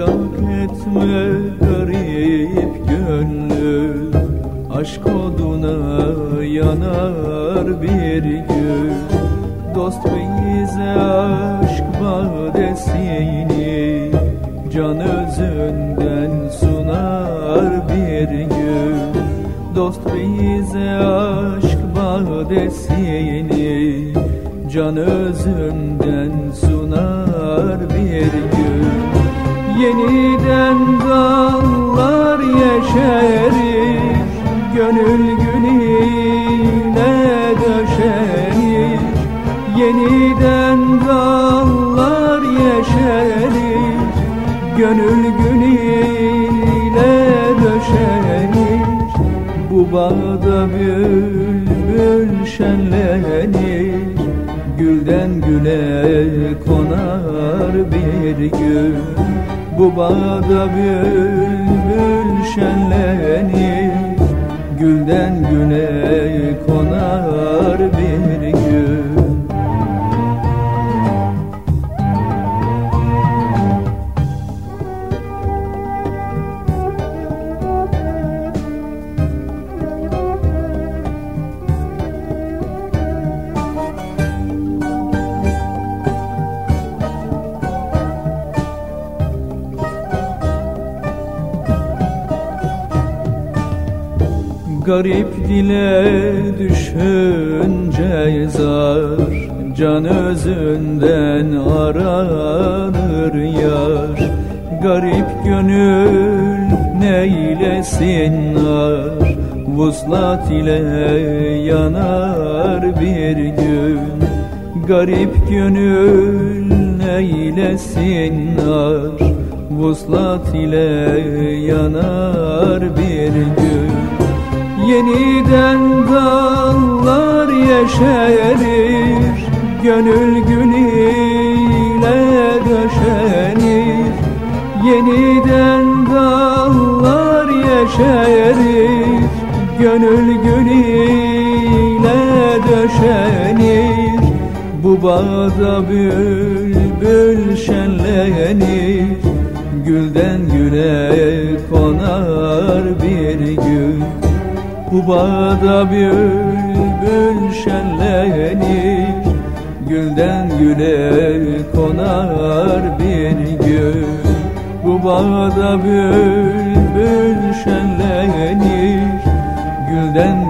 merak etme garip gönlüm Aşk oduna yanar bir gün. Dost bize aşk badesini Can özünden sunar bir gün. Dost bize aşk badesini Can özünden sunar bir gün. Yeniden dallar yeşerir Gönül gününe döşenir Yeniden dallar yeşerir Gönül gününe döşenir Bu bağda bülbül şenlenir Gülden güle konar bir gün Bu bağda bülbül şenlenir Gülden güle konar bir gün Garip dile düşünce zar. Can özünden aranır yar. Garip gönül neylesin nar? Vuslat ile yanar bir gün. Garip gönül neylesin nar? Vuslat ile yanar bir gün Yeniden dallar yeşerir Gönül günüyle döşenir. Yeniden dallar yeşerir Gönül günüyle döşenir. Bu bağda bülbül şenlenir Gülden güle konar bir gün bu bağda bülbül şenlenir. Gülden güle konar bir gün Bu bağda bülbül şenlenir. Gülden